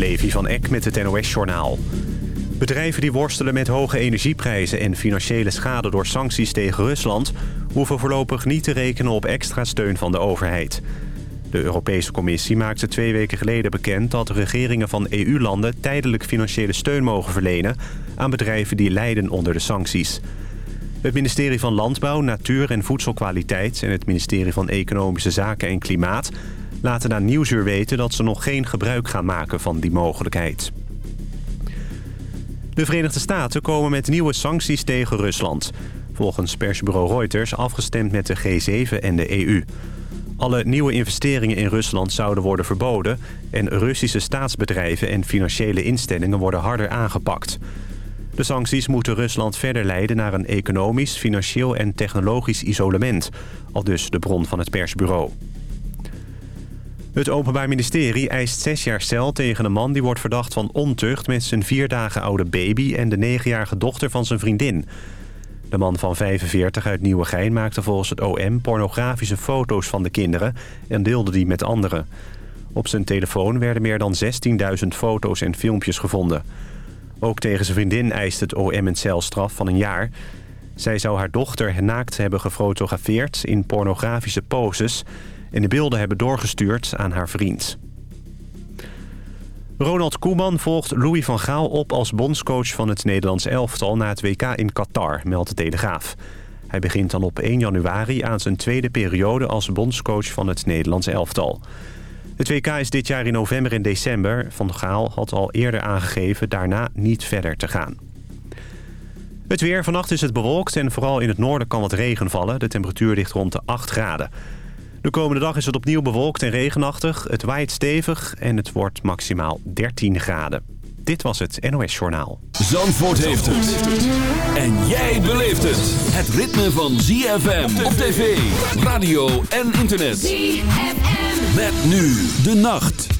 Levi van Eck met het NOS-journaal. Bedrijven die worstelen met hoge energieprijzen en financiële schade door sancties tegen Rusland... hoeven voorlopig niet te rekenen op extra steun van de overheid. De Europese Commissie maakte twee weken geleden bekend dat regeringen van EU-landen... tijdelijk financiële steun mogen verlenen aan bedrijven die lijden onder de sancties. Het ministerie van Landbouw, Natuur en Voedselkwaliteit... en het ministerie van Economische Zaken en Klimaat laten na Nieuwsuur weten dat ze nog geen gebruik gaan maken van die mogelijkheid. De Verenigde Staten komen met nieuwe sancties tegen Rusland. Volgens persbureau Reuters afgestemd met de G7 en de EU. Alle nieuwe investeringen in Rusland zouden worden verboden... en Russische staatsbedrijven en financiële instellingen worden harder aangepakt. De sancties moeten Rusland verder leiden naar een economisch, financieel en technologisch isolement. Al dus de bron van het persbureau. Het Openbaar Ministerie eist zes jaar cel tegen een man... die wordt verdacht van ontucht met zijn vier dagen oude baby... en de negenjarige dochter van zijn vriendin. De man van 45 uit Nieuwegein maakte volgens het OM... pornografische foto's van de kinderen en deelde die met anderen. Op zijn telefoon werden meer dan 16.000 foto's en filmpjes gevonden. Ook tegen zijn vriendin eist het OM een celstraf van een jaar... Zij zou haar dochter naakt hebben gefotografeerd in pornografische poses en de beelden hebben doorgestuurd aan haar vriend. Ronald Koeman volgt Louis van Gaal op als bondscoach van het Nederlands elftal... na het WK in Qatar, meldt de Telegraaf. Hij begint dan op 1 januari aan zijn tweede periode als bondscoach van het Nederlands elftal. Het WK is dit jaar in november en december. Van Gaal had al eerder aangegeven daarna niet verder te gaan. Het weer. Vannacht is het bewolkt en vooral in het noorden kan wat regen vallen. De temperatuur ligt rond de 8 graden. De komende dag is het opnieuw bewolkt en regenachtig. Het waait stevig en het wordt maximaal 13 graden. Dit was het NOS Journaal. Zandvoort heeft het. En jij beleeft het. Het ritme van ZFM op tv, radio en internet. ZFM. Met nu de nacht.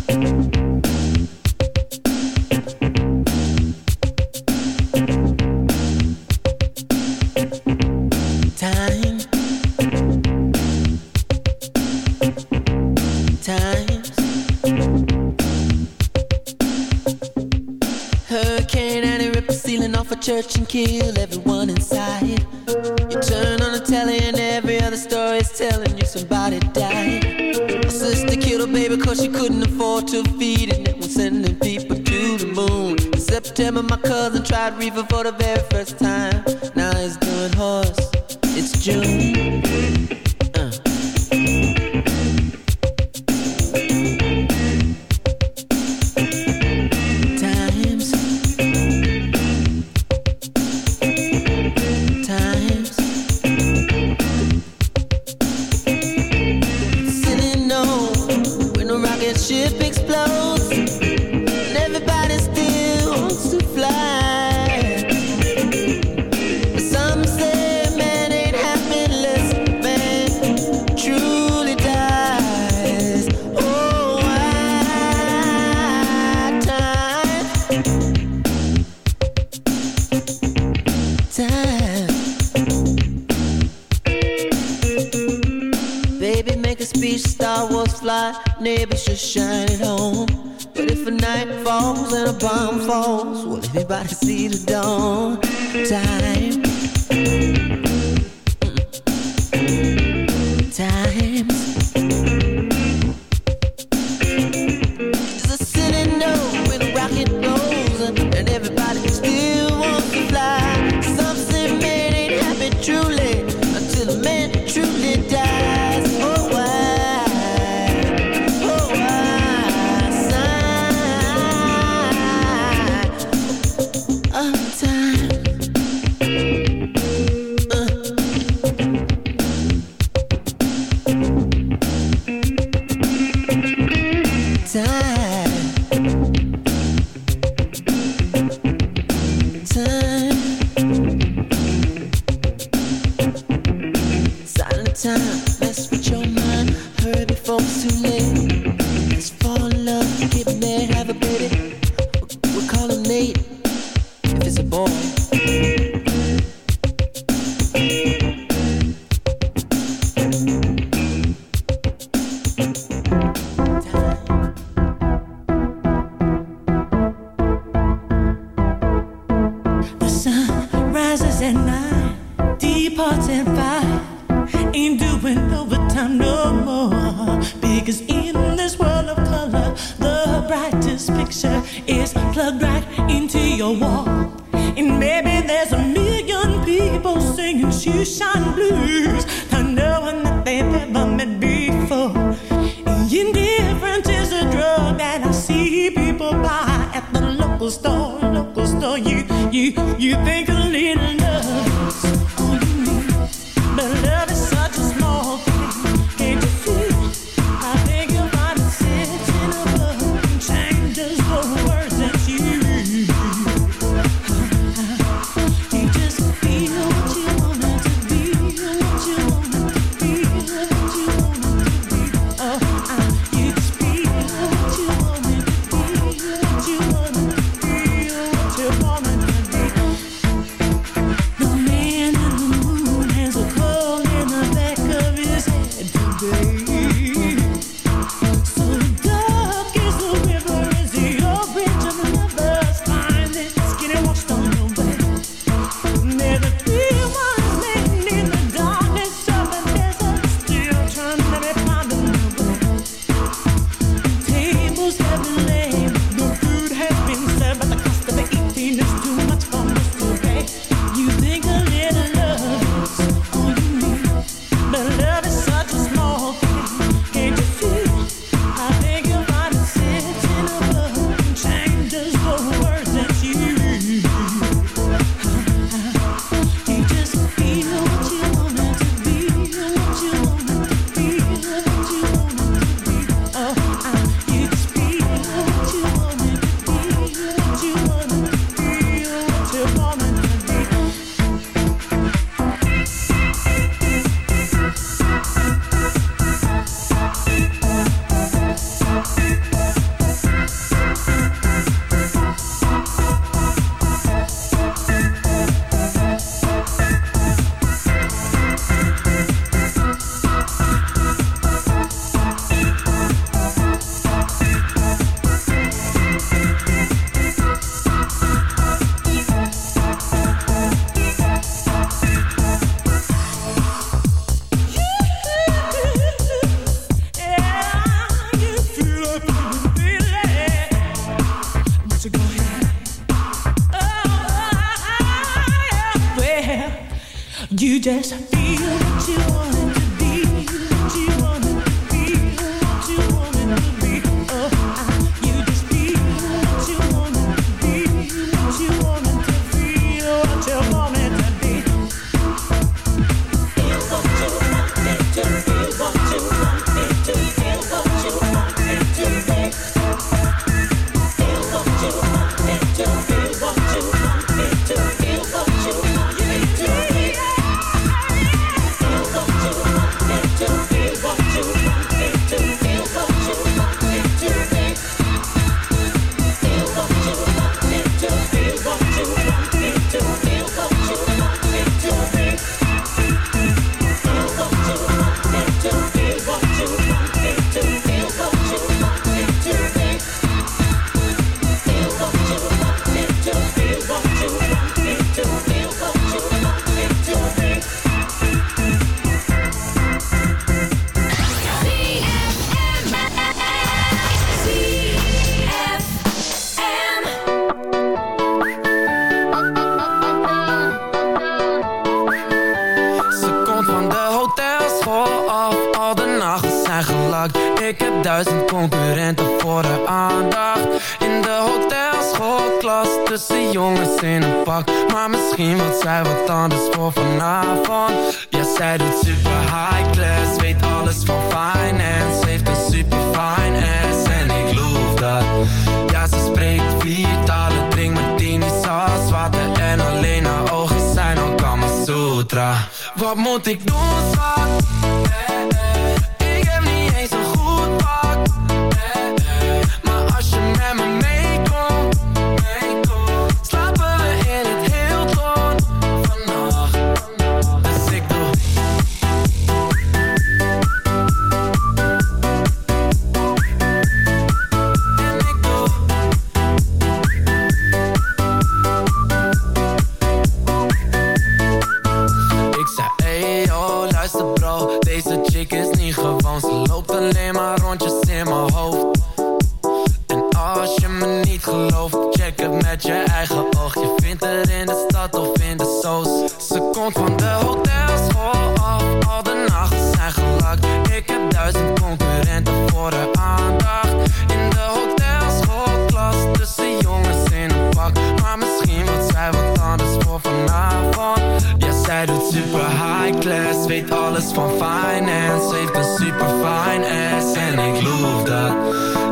In de hotels In de hotelschoolklas tussen jongens in een pak. Maar misschien wordt zij wat anders voor vanavond. Ja, zij doet super high class Weet alles van finance. Heeft een super fine ass En ik love dat.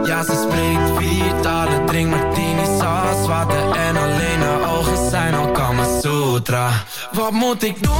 Ja, ze spreekt vier talen Drink martini's saus, water En alleen haar ogen zijn al Kama Sutra. Wat moet ik doen.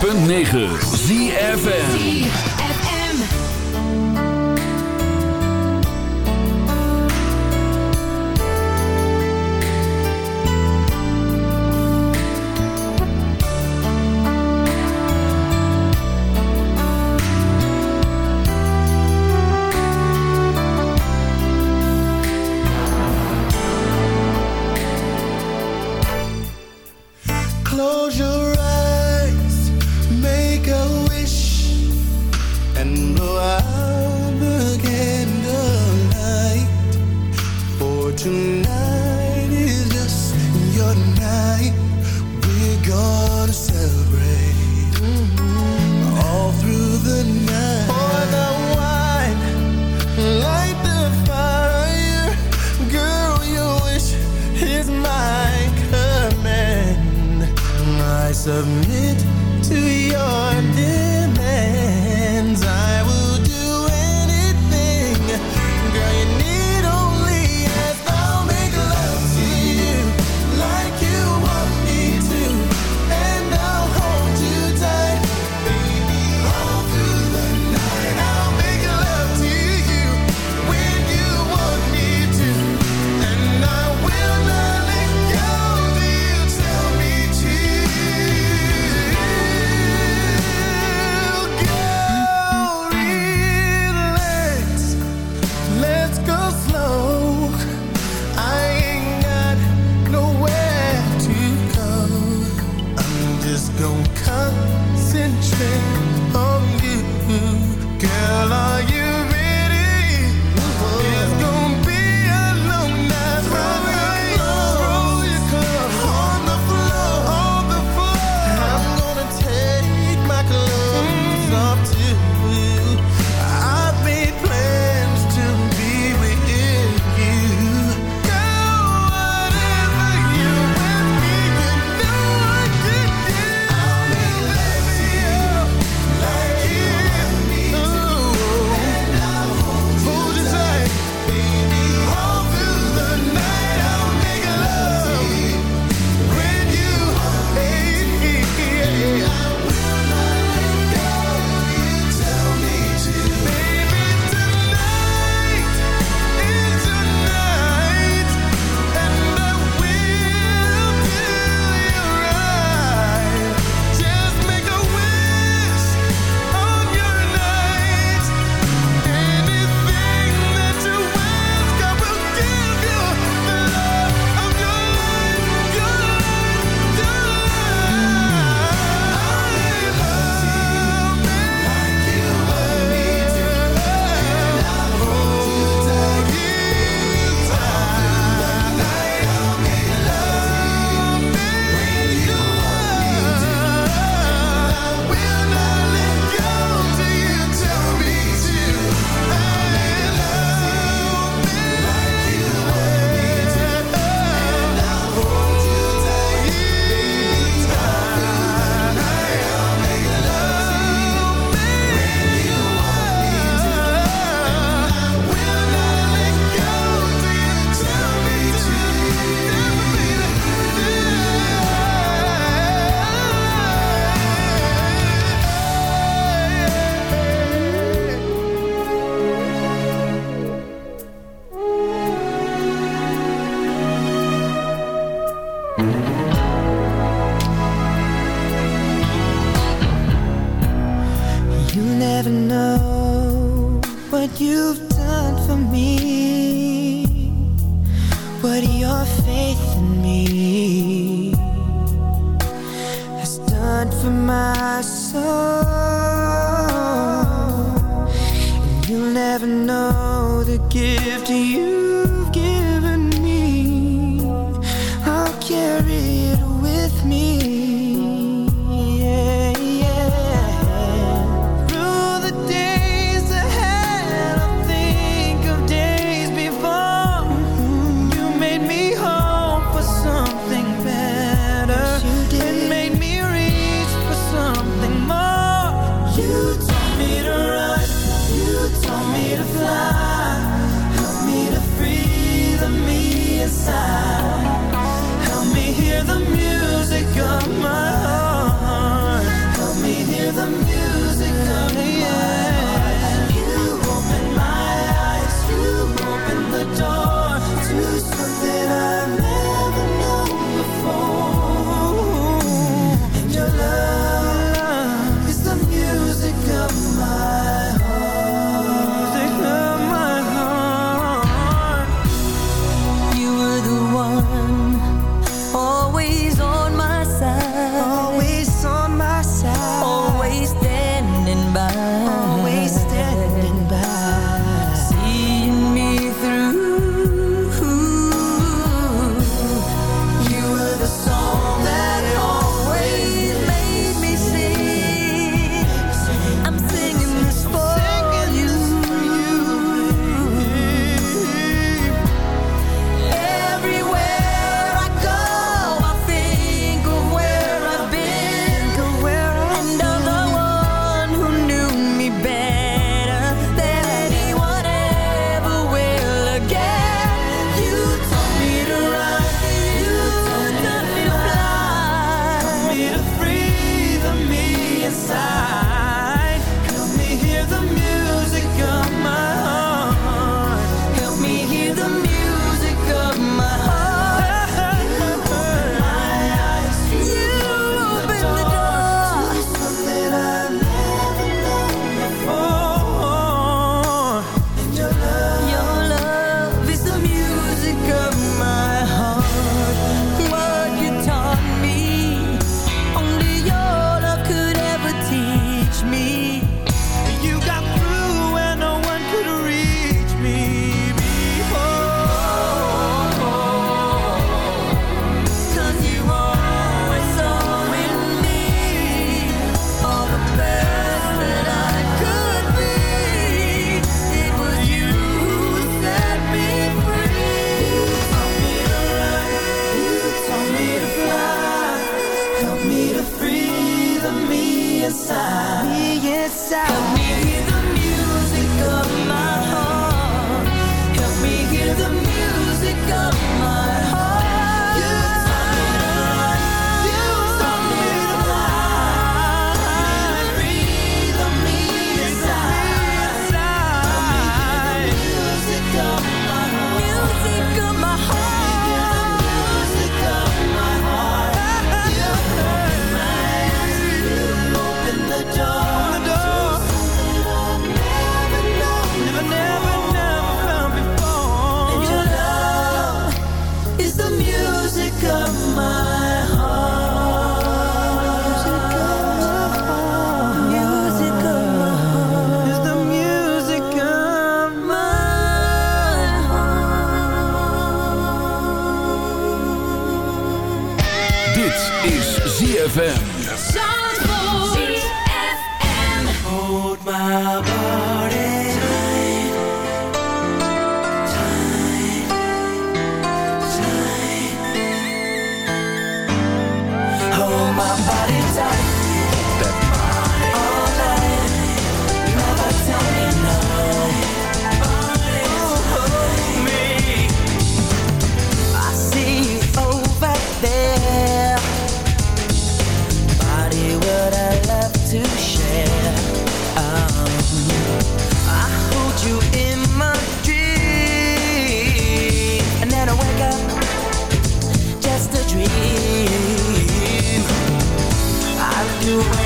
.9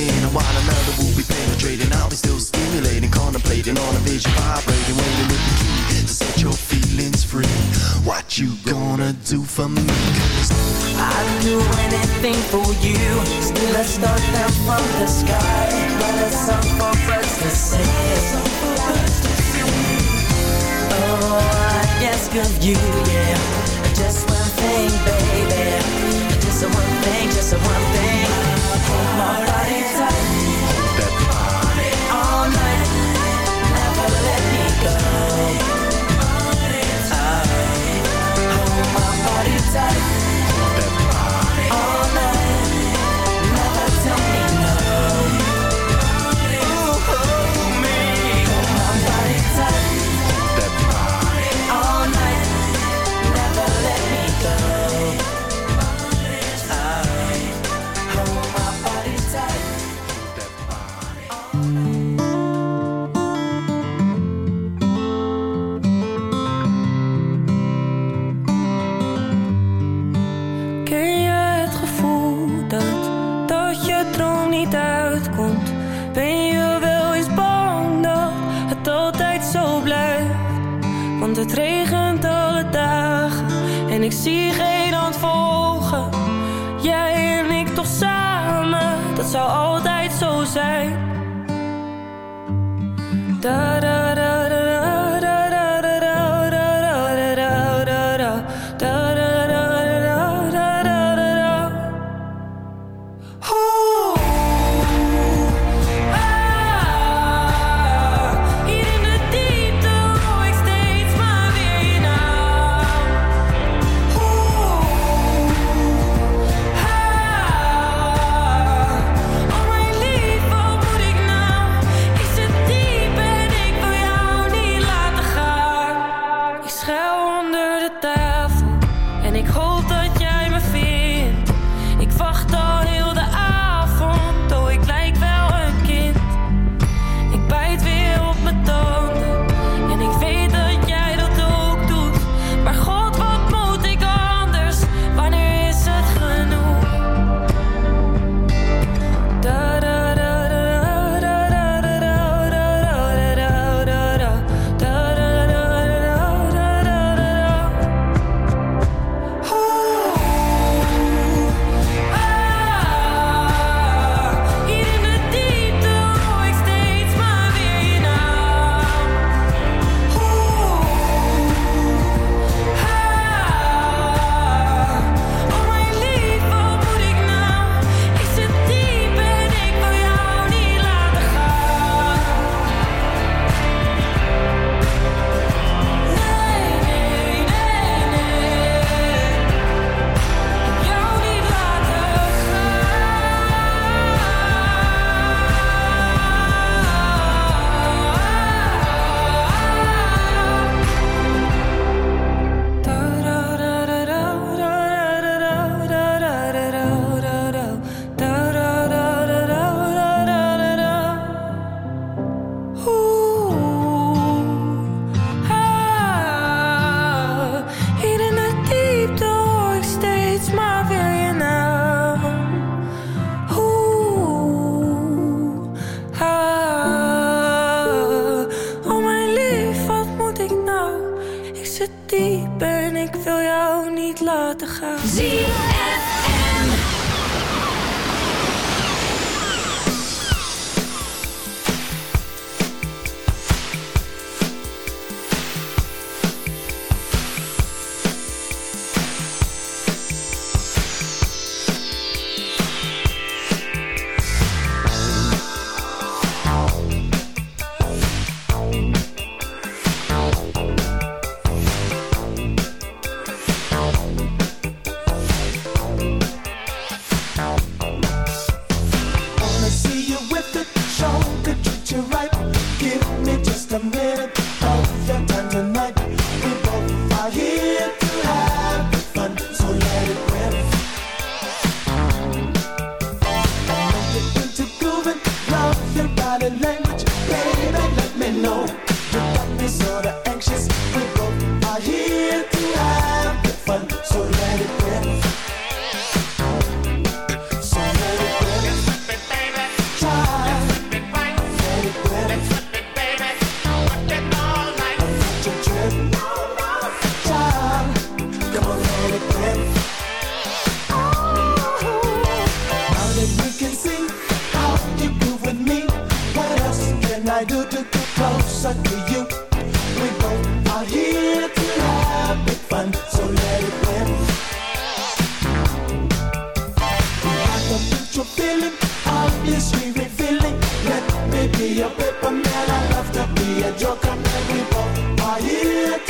Within And while another will be penetrating I'll be still stimulating, contemplating on a vision Vibrating, waiting with the key To set your feelings free What you gonna do for me? Cause I'd do anything for you. Still a star down from the sky, but a song for birds to sing. Oh, I ask of you, yeah. Ik zie geen Ver je nou, Oh mijn lief, wat moet ik nou? Ik zit diep, en ik wil jou niet laten gaan, yo cambié mi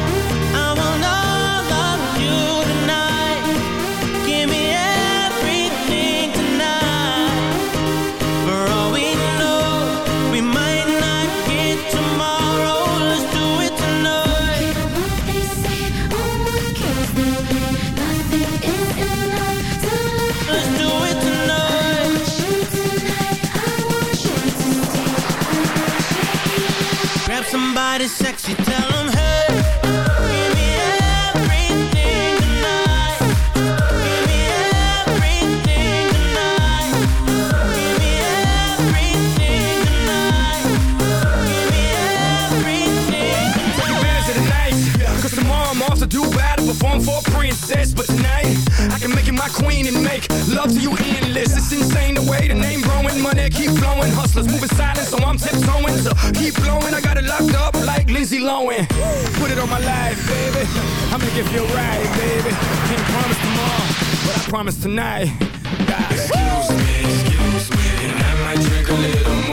Love to you endless. It's insane the way the name growing, money keep flowing. Hustlers moving silent, so I'm tiptoeing. So keep blowing. I got it locked up like Lindsay Lohan. Put it on my life, baby. I'm gonna give you a ride, baby. Can't promise tomorrow, but I promise tonight. Excuse me, excuse me, and I might drink a little more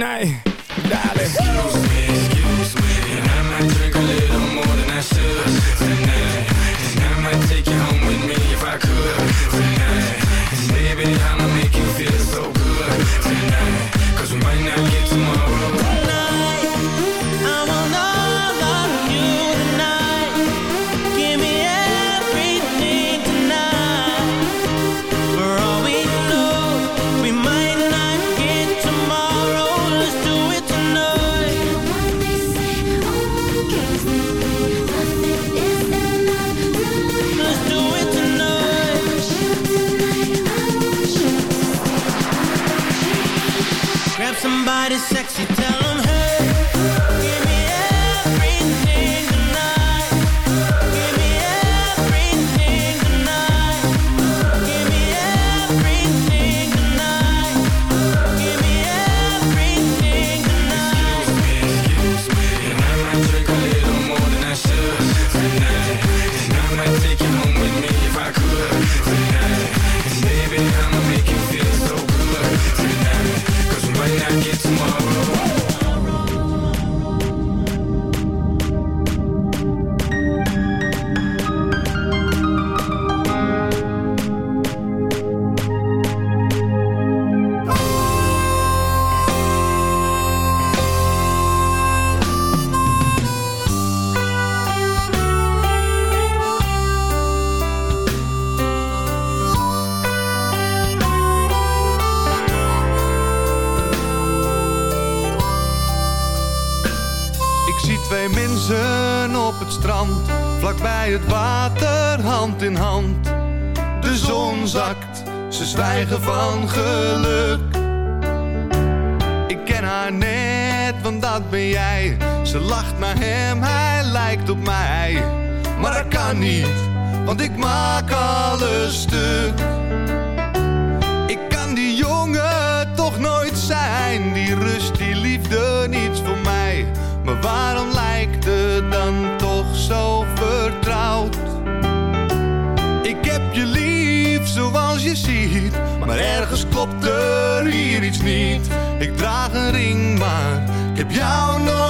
night. Grab somebody sexy, tell 'em, van geluk. Ik ken haar net, want dat ben jij. Ze lacht naar hem, hij lijkt op mij. Maar dat kan niet, want ik maak alles stuk. Ik kan die jongen toch nooit zijn, die rust, die liefde, niets voor mij. Maar waarom lijkt het dan toch zo vertrouwd? Ik heb je lief zoals je ziet, maar ergens klopt er hier iets niet. Ik draag een ring, maar ik heb jou nooit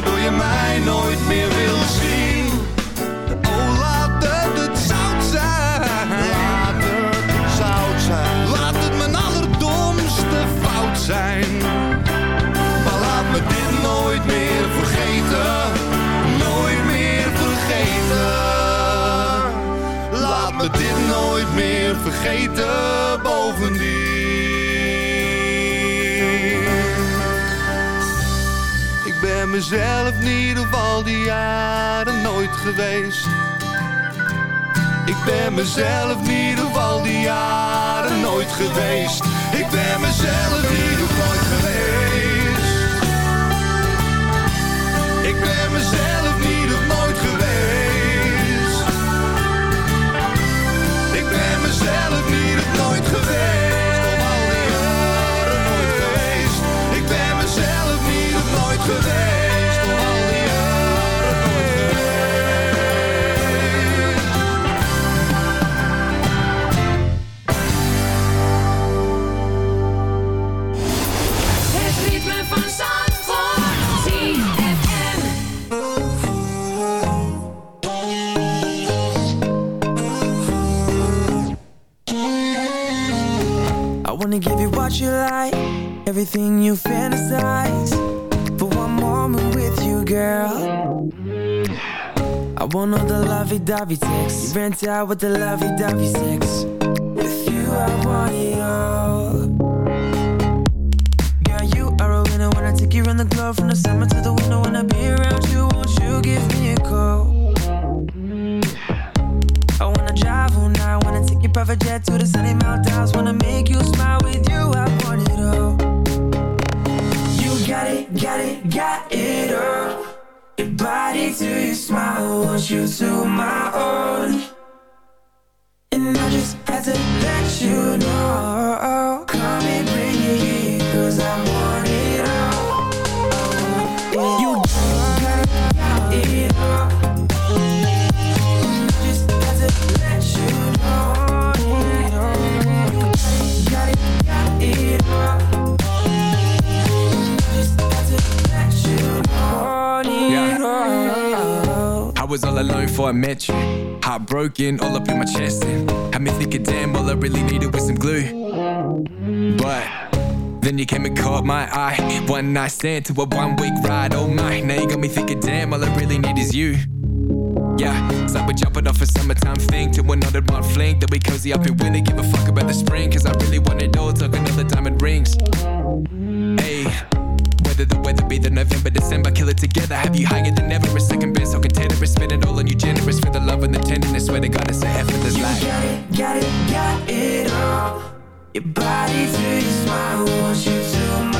waardoor je mij nooit mezelf in ieder geval die jaren nooit geweest. Ik ben mezelf in ieder geval die jaren nooit geweest. Ik ben mezelf ieder geval nooit geweest. Ik ben mezelf niet of nooit geweest. Ik ben mezelf niet of nooit geweest. Al what you like, everything you fantasize. For one moment with you, girl. I want all the lovey-dovey sex. You rent out with the lovey-dovey sex. With you, I want it all. Alone before I met you. Heartbroken, all up in my chest. And had me thinking, damn, all I really needed was some glue. But then you came and caught my eye. One night stand to a one week ride. Oh my, now you got me thinking, damn, all I really need is you. Yeah, like we're jumping off a summertime thing to another one fling. Then we cozy up in winter, give a fuck about the spring. Cause I really want it all, talking all the diamond rings. Whether the weather be the November, December, kill it together. Have you higher than ever? A second best, so container, spend it all on you, generous for the love and the tenderness. Swear to God, it's a effortless You life. got it, got it, got it all. Your body to your smile, want you to my